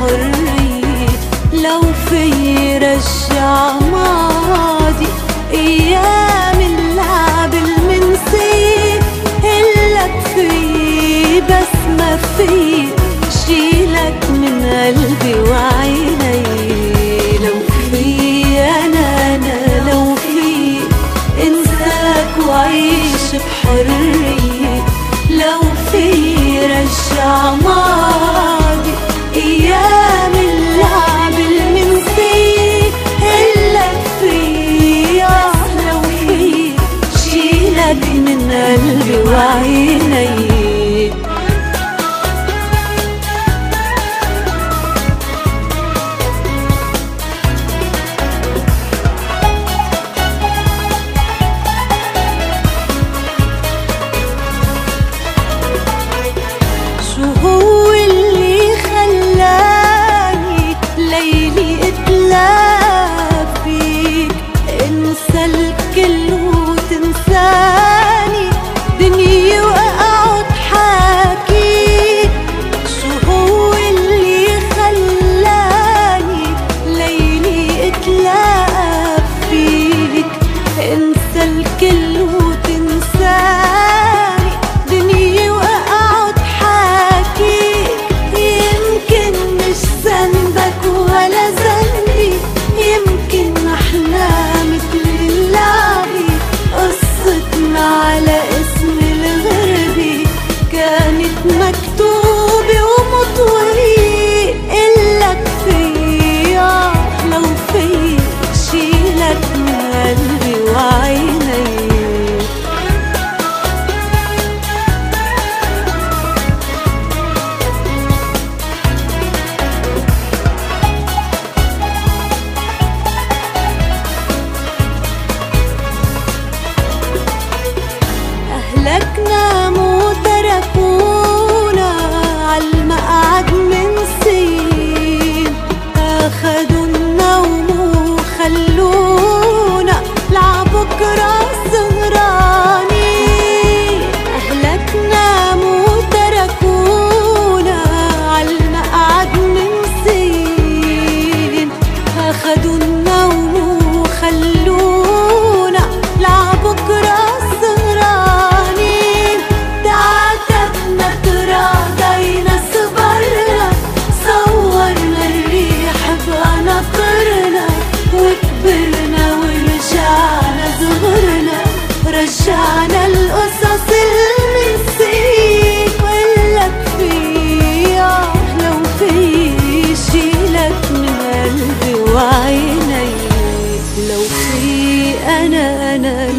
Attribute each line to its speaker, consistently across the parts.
Speaker 1: حرية لو في رجع ماضي أيام اللعب المنسية إلك في بس ما في شيلك من قلبي وعيني. لو في أنا أنا لو في إنساك وعيش بحرية. لو في رجع ماضي why?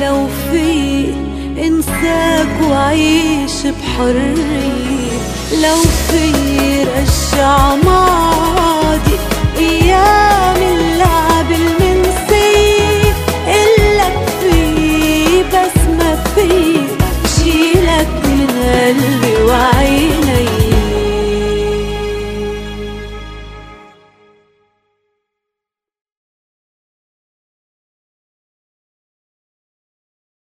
Speaker 1: لو في إنساك وعيش بحرية لو في رجع